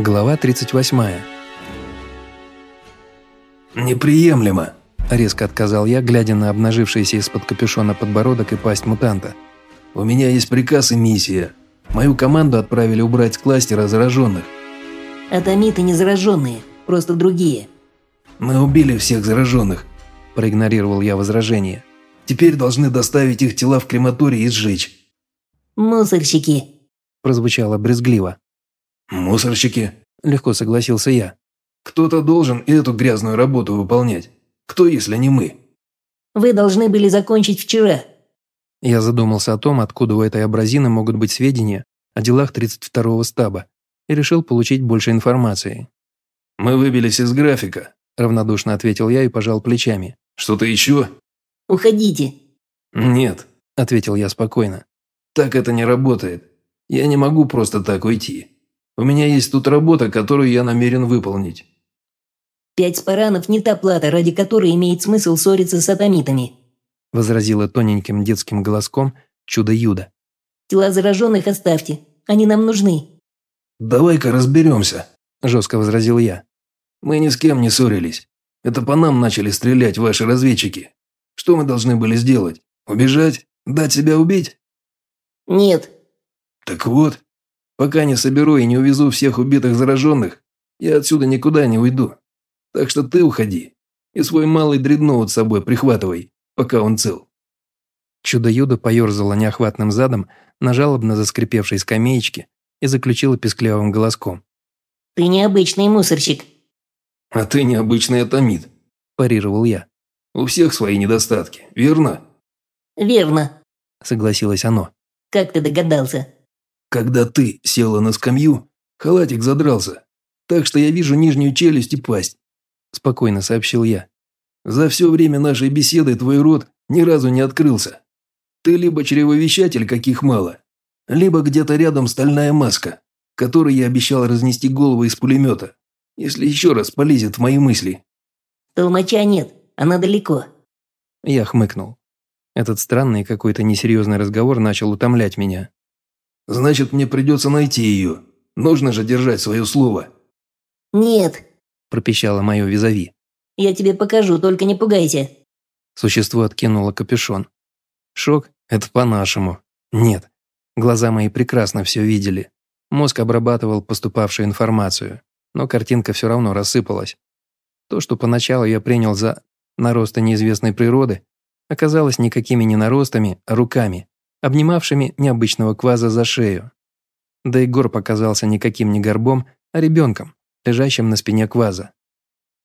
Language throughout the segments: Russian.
Глава 38. «Неприемлемо!» – резко отказал я, глядя на обнажившийся из-под капюшона подбородок и пасть мутанта. «У меня есть приказ и миссия. Мою команду отправили убрать с кластера зараженных. Атомиты не зараженные, просто другие. Мы убили всех зараженных», – проигнорировал я возражение. «Теперь должны доставить их тела в крематорий и сжечь». «Мусорщики», – прозвучало брезгливо. «Мусорщики», – легко согласился я. «Кто-то должен эту грязную работу выполнять. Кто, если не мы?» «Вы должны были закончить вчера». Я задумался о том, откуда у этой абразины могут быть сведения о делах 32-го стаба, и решил получить больше информации. «Мы выбились из графика», – равнодушно ответил я и пожал плечами. «Что-то еще?» «Уходите». «Нет», – ответил я спокойно. «Так это не работает. Я не могу просто так уйти. У меня есть тут работа, которую я намерен выполнить». «Пять спаранов не та плата, ради которой имеет смысл ссориться с атомитами», возразила тоненьким детским голоском чудо-юдо. «Тела зараженных оставьте, они нам нужны». «Давай-ка разберемся», – жестко возразил я. «Мы ни с кем не ссорились. Это по нам начали стрелять ваши разведчики. Что мы должны были сделать? Убежать? Дать себя убить?» «Нет». «Так вот, Пока не соберу и не увезу всех убитых зараженных, я отсюда никуда не уйду. Так что ты уходи и свой малый дредноут с собой прихватывай, пока он цел». Чудо-юдо поерзало неохватным задом на жалобно заскрипевшей скамеечке и заключила песклявым голоском. «Ты необычный мусорщик». «А ты необычный атомит», – парировал я. «У всех свои недостатки, верно?» «Верно», – согласилось оно. «Как ты догадался?» Когда ты села на скамью, халатик задрался, так что я вижу нижнюю челюсть и пасть», – спокойно сообщил я. «За все время нашей беседы твой рот ни разу не открылся. Ты либо чревовещатель, каких мало, либо где-то рядом стальная маска, которой я обещал разнести голову из пулемета, если еще раз полезет в мои мысли». «Толмача нет, она далеко». Я хмыкнул. Этот странный какой-то несерьезный разговор начал утомлять меня. Значит, мне придется найти ее. Нужно же держать свое слово». «Нет», – пропищала мое визави. «Я тебе покажу, только не пугайся». Существо откинуло капюшон. Шок – это по-нашему. Нет. Глаза мои прекрасно все видели. Мозг обрабатывал поступавшую информацию, но картинка все равно рассыпалась. То, что поначалу я принял за наросты неизвестной природы, оказалось никакими не наростами, а руками, обнимавшими необычного кваза за шею. Да и горб оказался никаким не горбом, а ребенком, лежащим на спине кваза.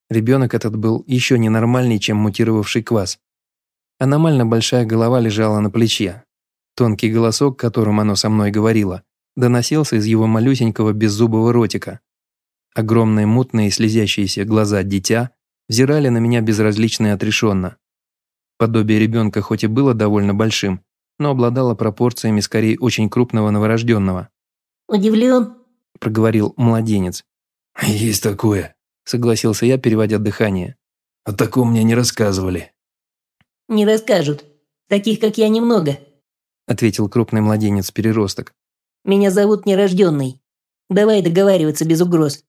Ребенок этот был еще ненормальней, чем мутировавший кваз. Аномально большая голова лежала на плече. Тонкий голосок, которым оно со мной говорило, доносился из его малюсенького беззубого ротика. Огромные мутные слезящиеся глаза дитя взирали на меня безразлично и отрешенно. Подобие ребенка хоть и было довольно большим, но обладала пропорциями скорее очень крупного новорожденного. «Удивлен?» – проговорил младенец. «Есть такое», – согласился я, переводя дыхание. «О таком мне не рассказывали». «Не расскажут. Таких, как я, немного», – ответил крупный младенец-переросток. «Меня зовут Нерожденный. Давай договариваться без угроз.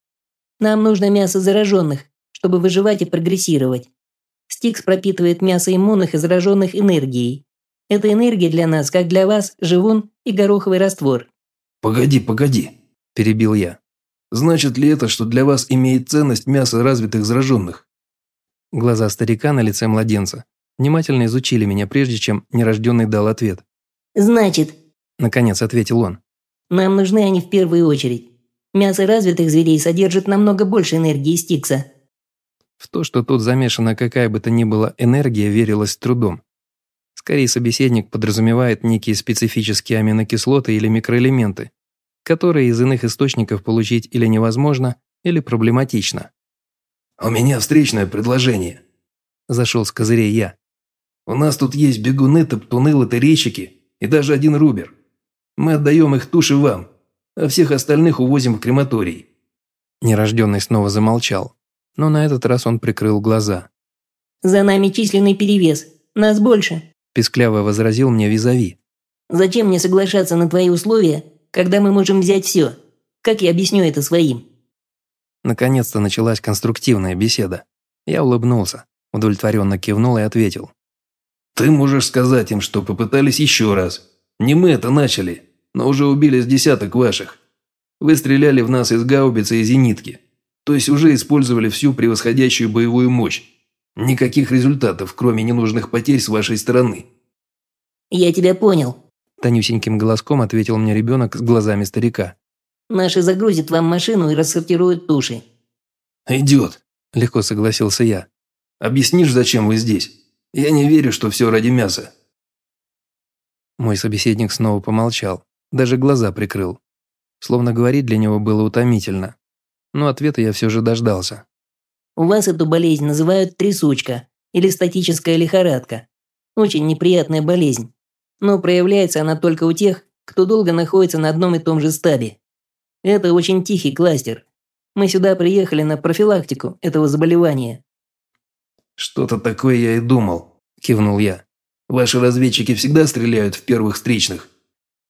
Нам нужно мясо зараженных, чтобы выживать и прогрессировать. Стикс пропитывает мясо иммунных и зараженных энергией. Эта энергия для нас, как для вас, живун и гороховый раствор». «Погоди, погоди», – перебил я. «Значит ли это, что для вас имеет ценность мясо развитых зараженных?» Глаза старика на лице младенца внимательно изучили меня, прежде чем нерожденный дал ответ. «Значит», – наконец ответил он. «Нам нужны они в первую очередь. Мясо развитых зверей содержит намного больше энергии стикса». В то, что тут замешана какая бы то ни была энергия, верилось трудом. Скорее, собеседник подразумевает некие специфические аминокислоты или микроэлементы, которые из иных источников получить или невозможно, или проблематично. «У меня встречное предложение», – зашел с козырей я. «У нас тут есть бегуны, топтуны, лотерейщики и даже один рубер. Мы отдаем их туши вам, а всех остальных увозим в крематорий». Нерожденный снова замолчал, но на этот раз он прикрыл глаза. «За нами численный перевес, нас больше», Пискляво возразил мне визави. «Зачем мне соглашаться на твои условия, когда мы можем взять все? Как я объясню это своим? Наконец-то началась конструктивная беседа. Я улыбнулся, удовлетворенно кивнул и ответил. «Ты можешь сказать им, что попытались еще раз. Не мы это начали, но уже убили с десяток ваших. Вы стреляли в нас из гаубицы и зенитки, то есть уже использовали всю превосходящую боевую мощь. Никаких результатов, кроме ненужных потерь с вашей стороны». «Я тебя понял», – тонюсеньким голоском ответил мне ребенок с глазами старика. Наши загрузят вам машину и рассортируют туши». «Идет», – легко согласился я. «Объяснишь, зачем вы здесь? Я не верю, что все ради мяса». Мой собеседник снова помолчал, даже глаза прикрыл. Словно говорить для него было утомительно. Но ответа я все же дождался. «У вас эту болезнь называют трясучка или статическая лихорадка. Очень неприятная болезнь. Но проявляется она только у тех, кто долго находится на одном и том же стабе. Это очень тихий кластер. Мы сюда приехали на профилактику этого заболевания». «Что-то такое я и думал», – кивнул я. «Ваши разведчики всегда стреляют в первых встречных».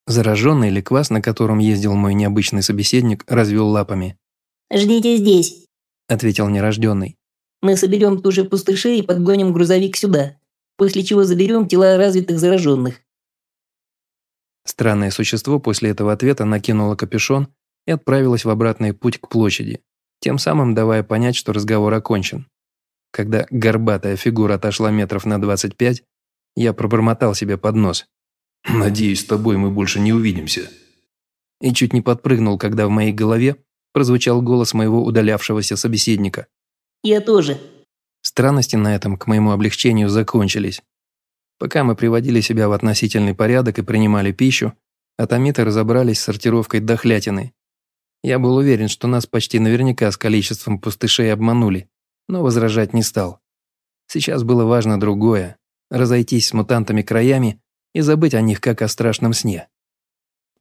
Зараженный ликвас, на котором ездил мой необычный собеседник, развел лапами. «Ждите здесь», – ответил нерожденный. «Мы соберем ту же пустышей и подгоним грузовик сюда, после чего заберем тела развитых зараженных». Странное существо после этого ответа накинуло капюшон и отправилась в обратный путь к площади, тем самым давая понять, что разговор окончен. Когда горбатая фигура отошла метров на 25, я пробормотал себе под нос. «Надеюсь, с тобой мы больше не увидимся». И чуть не подпрыгнул, когда в моей голове прозвучал голос моего удалявшегося собеседника. «Я тоже». Странности на этом, к моему облегчению, закончились. Пока мы приводили себя в относительный порядок и принимали пищу, атомиты разобрались с сортировкой дохлятины я был уверен, что нас почти наверняка с количеством пустышей обманули, но возражать не стал. Сейчас было важно другое – разойтись с мутантами краями и забыть о них, как о страшном сне.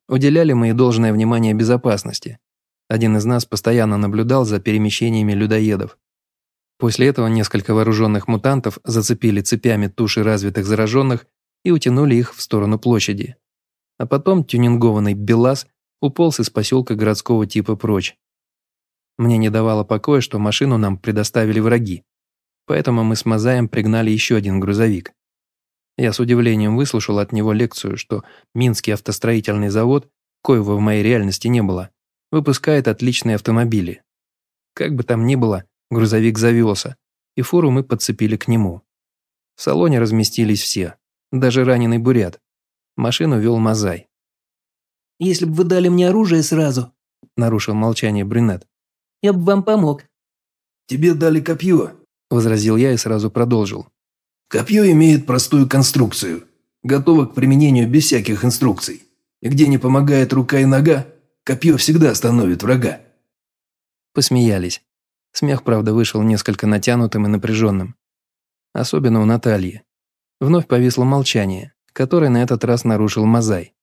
Уделяли мы и должное внимание безопасности. Один из нас постоянно наблюдал за перемещениями людоедов. После этого несколько вооруженных мутантов зацепили цепями туши развитых зараженных и утянули их в сторону площади. А потом тюнингованный БелАЗ уполз из поселка городского типа прочь. Мне не давало покоя, что машину нам предоставили враги. Поэтому мы с Мазаем пригнали еще один грузовик. Я с удивлением выслушал от него лекцию, что Минский автостроительный завод, коего в моей реальности не было, выпускает отличные автомобили. Как бы там ни было, грузовик завелся, и фуру мы подцепили к нему. В салоне разместились все, даже раненый бурят. Машину вел Мазай. Если бы вы дали мне оружие сразу», – нарушил молчание Брюнет. «Я бы вам помог». «Тебе дали копье», – возразил я и сразу продолжил. «Копье имеет простую конструкцию, готово к применению без всяких инструкций. И где не помогает рука и нога, копье всегда остановит врага». Посмеялись. Смех, правда, вышел несколько натянутым и напряженным. Особенно у Натальи. Вновь повисло молчание, которое на этот раз нарушил Мазай.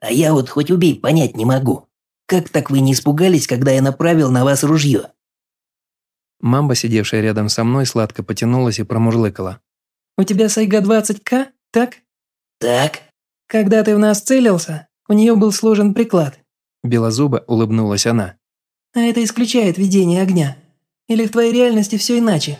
А я вот хоть убей, понять не могу. Как так вы не испугались, когда я направил на вас ружье?» Мамба, сидевшая рядом со мной, сладко потянулась и промурлыкала. «У тебя Сайга-20К, так?» «Так». «Когда ты в нас целился, у нее был сложен приклад». Белозуба улыбнулась она. «А это исключает ведение огня. Или в твоей реальности все иначе?»